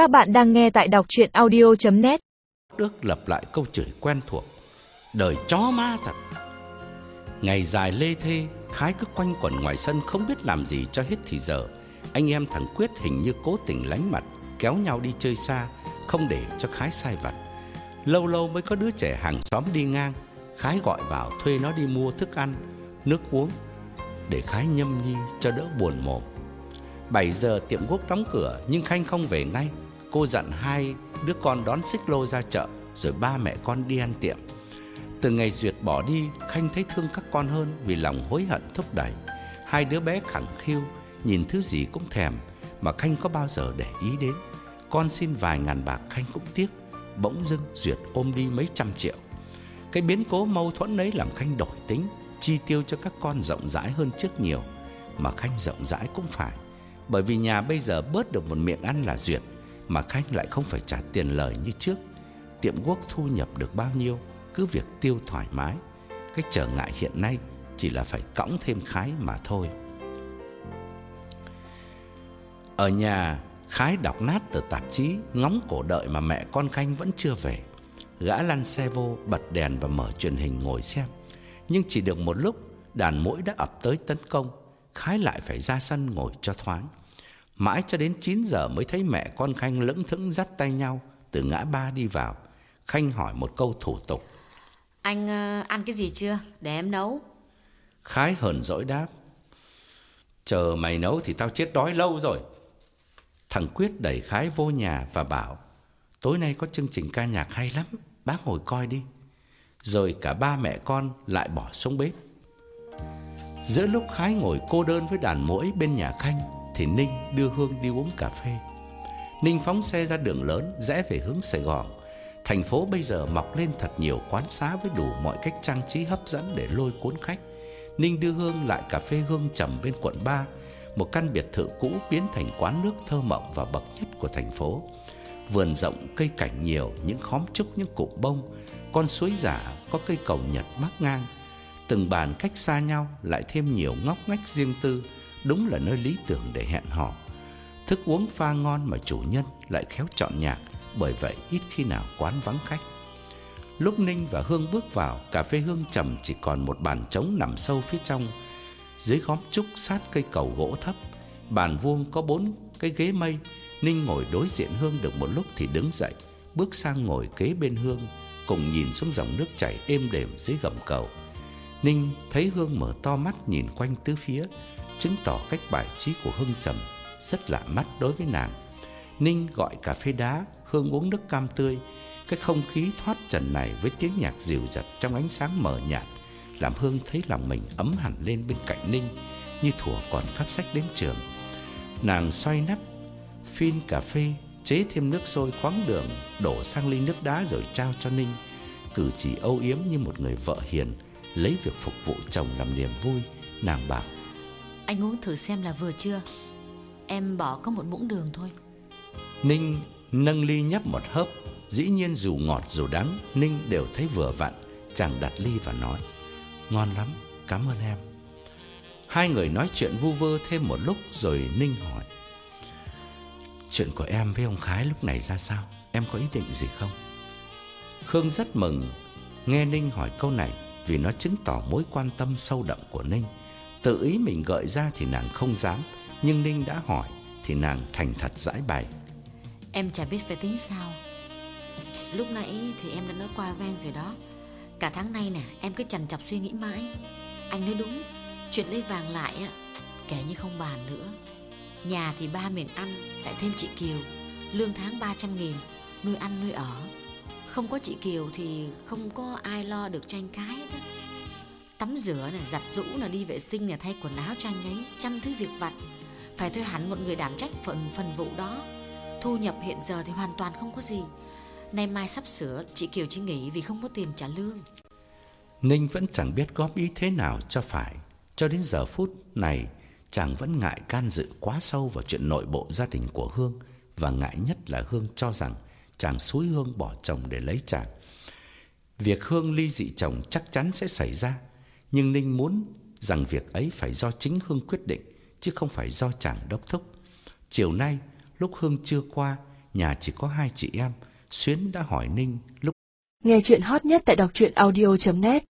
Các bạn đang nghe tại đọc chuyện audio.net Đức lặp lại câu chửi quen thuộc, Đời chó ma thật. Ngày dài lê thê, Khái cứ quanh quẩn ngoài sân Không biết làm gì cho hết thì giờ. Anh em thằng Quyết hình như cố tình lánh mặt, Kéo nhau đi chơi xa, Không để cho Khái sai vặt. Lâu lâu mới có đứa trẻ hàng xóm đi ngang, Khái gọi vào thuê nó đi mua thức ăn, Nước uống, Để Khái nhâm nhi cho đỡ buồn mồm. 7 giờ tiệm quốc đóng cửa, nhưng Khanh không về ngay. Cô dặn hai đứa con đón xích lô ra chợ rồi ba mẹ con đi ăn tiệm. Từ ngày Duyệt bỏ đi, Khanh thấy thương các con hơn vì lòng hối hận thúc đẩy. Hai đứa bé khẳng khiu, nhìn thứ gì cũng thèm mà Khanh có bao giờ để ý đến. Con xin vài ngàn bạc Khanh cũng tiếc, bỗng dưng Duyệt ôm đi mấy trăm triệu. Cái biến cố mâu thuẫn ấy làm Khanh đổi tính, chi tiêu cho các con rộng rãi hơn trước nhiều. Mà Khanh rộng rãi cũng phải bởi vì nhà bây giờ bớt được một miệng ăn là duyệt mà khách lại không phải trả tiền lời như trước. Tiệm quốc thu nhập được bao nhiêu, Cứ việc tiêu thoải mái. Cái trở ngại hiện nay Chỉ là phải cõng thêm khái mà thôi. Ở nhà, Khái đọc nát tờ tạp chí Ngóng cổ đợi mà mẹ con Khanh vẫn chưa về. Gã lăn xe vô, Bật đèn và mở truyền hình ngồi xem. Nhưng chỉ được một lúc, Đàn mũi đã ập tới tấn công. Khái lại phải ra sân ngồi cho thoáng. Mãi cho đến 9 giờ mới thấy mẹ con Khanh lững thững dắt tay nhau từ ngã ba đi vào. Khanh hỏi một câu thủ tục. Anh uh, ăn cái gì chưa? Để em nấu. Khái hờn dỗi đáp. Chờ mày nấu thì tao chết đói lâu rồi. Thằng Quyết đẩy Khái vô nhà và bảo. Tối nay có chương trình ca nhạc hay lắm. Bác ngồi coi đi. Rồi cả ba mẹ con lại bỏ xuống bếp. Giữa lúc Khái ngồi cô đơn với đàn mũi bên nhà Khanh thì Ninh đưa Hương đi uống cà phê. Ninh phóng xe ra đường lớn rẽ về hướng Sài Gòn. Thành phố bây giờ mọc lên thật nhiều quán xá với đủ mọi cách trang trí hấp dẫn để lôi cuốn khách. Ninh đưa Hương lại cà phê Hương trầm bên quận 3, một căn biệt thự cũ biến thành quán nước thơ mộng và bậc nhất của thành phố. Vườn rộng, cây cảnh nhiều, những khóm trúc, những cụm bông, con suối giả, có cây cầu nhật mắc ngang. Từng bàn cách xa nhau lại thêm nhiều ngóc ngách riêng tư, đúng là nơi lý tưởng để hẹn hò. Thức uống pha ngon mà chủ nhân lại khéo chọn nhạc, bởi vậy ít khi nào quán vắng khách. Lúc Ninh và Hương bước vào, cà phê Hương trầm chỉ còn một bàn trống nằm sâu phía trong. Dưới khóm trúc sát cây cầu gỗ thấp, bàn vuông có bốn cái ghế mây. Ninh ngồi đối diện Hương được một lúc thì đứng dậy, bước sang ngồi kế bên Hương, cùng nhìn xuống dòng nước chảy êm đềm dưới gầm cầu. Ninh thấy Hương mở to mắt nhìn quanh tứ phía, chứng tỏ cách bài trí của Hương Trầm rất lạ mắt đối với nàng. Ninh gọi cà phê đá, Hương uống nước cam tươi. Cái không khí thoát trần này với tiếng nhạc dịu dặt trong ánh sáng mờ nhạt làm Hương thấy lòng mình ấm hẳn lên bên cạnh Ninh như thủa còn khắp sách đến trường. Nàng xoay nắp phin cà phê, chế thêm nước sôi khoáng đường, đổ sang ly nước đá rồi trao cho Ninh. Cử chỉ âu yếm như một người vợ hiền, lấy việc phục vụ chồng làm niềm vui, nàng bảo: anh uống thử xem là vừa chưa. Em bỏ có một muỗng đường thôi. Ninh nâng ly nhấp một hớp. Dĩ nhiên dù ngọt dù đắng Ninh đều thấy vừa vặn. Chàng đặt ly và nói Ngon lắm, cảm ơn em. Hai người nói chuyện vu vơ thêm một lúc Rồi Ninh hỏi Chuyện của em với ông Khái lúc này ra sao? Em có ý định gì không? Khương rất mừng Nghe Ninh hỏi câu này Vì nó chứng tỏ mối quan tâm sâu đậm của Ninh. Tự ý mình gợi ra thì nàng không dám, Nhưng Ninh đã hỏi Thì nàng thành thật giải bày. Em chả biết phải tính sao. Lúc nãy thì em đã nói qua ven rồi đó. Cả tháng nay nè, Em cứ chằn chọc suy nghĩ mãi. Anh nói đúng, Chuyện lấy vàng lại á, Kể như không bàn nữa. Nhà thì ba miệng ăn, Lại thêm chị Kiều. Lương tháng 300 nghìn, Nuôi ăn nuôi ở. Không có chị Kiều thì không có ai lo được tranh cái đó. Tắm rửa này, giặt rũ là đi vệ sinh này, thay quần áo cho anh ấy, trăm thứ việc vặt. Phải thuê hẳn một người đảm trách phần phần vụ đó. Thu nhập hiện giờ thì hoàn toàn không có gì. Nay mai sắp sửa, chị Kiều chỉ nghỉ vì không có tiền trả lương. Ninh vẫn chẳng biết góp ý thế nào cho phải. Cho đến giờ phút này, chàng vẫn ngại can dự quá sâu vào chuyện nội bộ gia đình của Hương và ngại nhất là Hương cho rằng chàng xúi Hương bỏ chồng để lấy chàng. Việc Hương ly dị chồng chắc chắn sẽ xảy ra nhưng Ninh muốn rằng việc ấy phải do chính Hương quyết định chứ không phải do chàng đốc thúc. Chiều nay, lúc Hương chưa qua, nhà chỉ có hai chị em, Xuyến đã hỏi Ninh lúc Nghe chuyện hot nhất tại đọc truyện audio.net